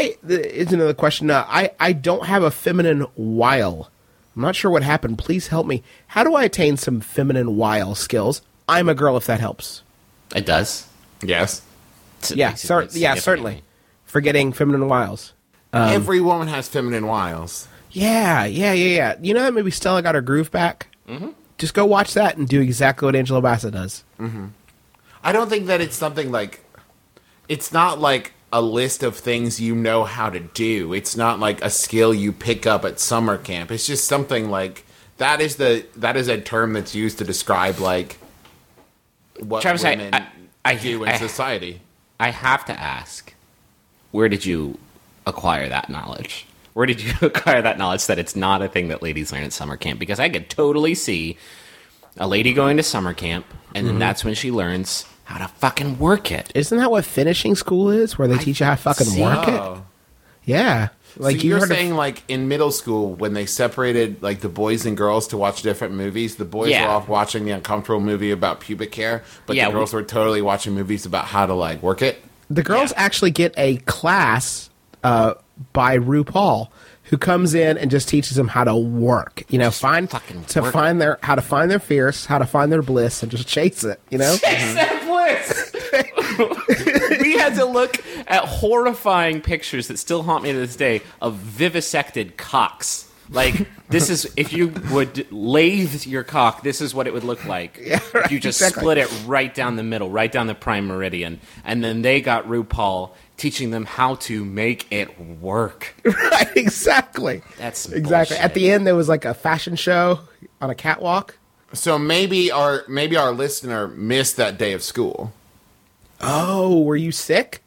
I is another question. Uh, I I don't have a feminine wile. I'm not sure what happened. Please help me. How do I attain some feminine wile skills? I'm a girl. If that helps. It does. Yes. It's Yeah, cer- yeah, certainly. Forgetting feminine wiles. Every woman has feminine wiles. Yeah, yeah, yeah, yeah. You know that movie Stella got her groove back. Mm-hmm. Just go watch that and do exactly what Angela Bassett does. I don't think that it's something like. It's not like a list of things you know how to do. It's not like a skill you pick up at summer camp. It's just something like that is the that is a term that's used to describe like what Travis, I- women I- I- do in I- society. I have to ask, where did you acquire that knowledge? Where did you acquire that knowledge that it's not a thing that ladies learn at summer camp? Because I could totally see a lady going to summer camp, and then mm-hmm. that's when she learns how to fucking work it. Isn't that what finishing school is, where they teach you how to fucking see. work it? Yeah, like so you you're saying of, like in middle school when they separated like the boys and girls to watch different movies, the boys Yeah. were off watching the uncomfortable movie about pubic hair, but Yeah, the girls were totally watching movies about how to like work it. the girls Yeah. actually get a class uh, by RuPaul who comes in and just teaches them how to work. You know, find fucking to work. find their how to find their fears, how to find their bliss, and just chase it. You know, we had to look at horrifying pictures that still haunt me to this day of vivisected cocks. Like this is if you would lathe your cock, this is what it would look like. if you just exactly. split it right down the middle, right down the prime meridian, and then they got RuPaul teaching them how to make it work. right? Exactly. That's some exactly. At the end, there was like a fashion show on a catwalk. So maybe our maybe our listener missed that day of school. Oh, were you sick?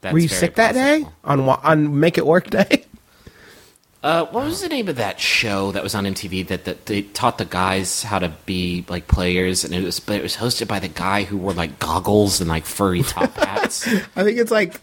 That's were you sick that day on on Make It Work Day? Uh, what was the name of that show that was on MTV that, that they taught the guys how to be like players, and it was but it was hosted by the guy who wore like goggles and like furry top hats. I think it's like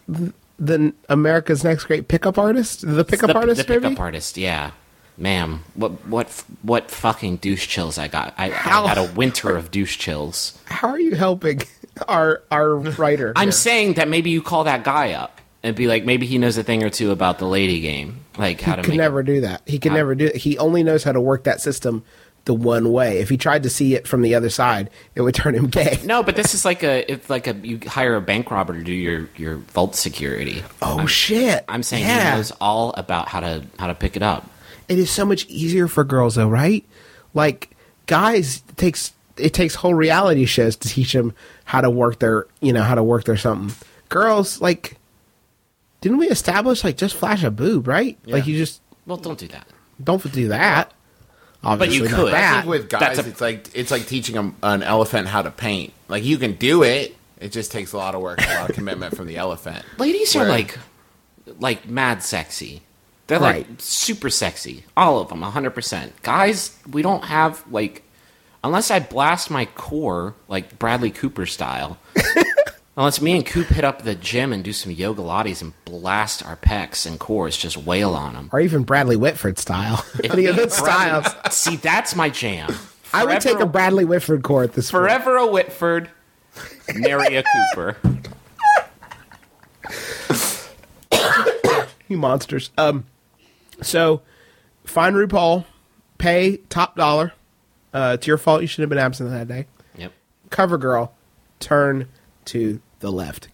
the America's Next Great Pickup Artist, the Pickup the, Artist the pickup artist, yeah, ma'am. What what what fucking douche chills I got? I, I had a winter of douche chills. How are you helping our our writer? I'm here? saying that maybe you call that guy up and be like, maybe he knows a thing or two about the lady game, like how to He could make. never do that. He could never do it. He only knows how to work that system the one way. If he tried to see it from the other side, it would turn him gay. No, but this is like a if like a you hire a bank robber to do your your vault security. Oh shit! I'm saying yeah. he knows all about how to how to pick it up. it is so much easier for girls though, right? Like guys it takes it takes whole reality shows to teach them how to work their you know how to work their something. Girls like didn't we establish like just flash a boob, right? Like you just Well, don't do that. don't do that. Obviously but you not could. I think with guys, a- it's like it's like teaching a, an elephant how to paint. Like you can do it. It just takes a lot of work, and a lot of commitment from the elephant. Ladies are like like mad sexy. They're Right. like super sexy. All of them, 100%. Guys, we don't have like unless I blast my core like Bradley Cooper style. unless me and Coop hit up the gym and do some yoga lattes and blast our pecs and cores, just wail on them. or even Bradley Whitford style. Any of those styles. See, that's my jam. I would take a Bradley Whitford core at this point. Forever a Whitford, marry a Cooper. You monsters. Um, so find RuPaul, pay top dollar. Uh, it's your fault. You should have been absent that day. Yep. Cover girl, turn to the left.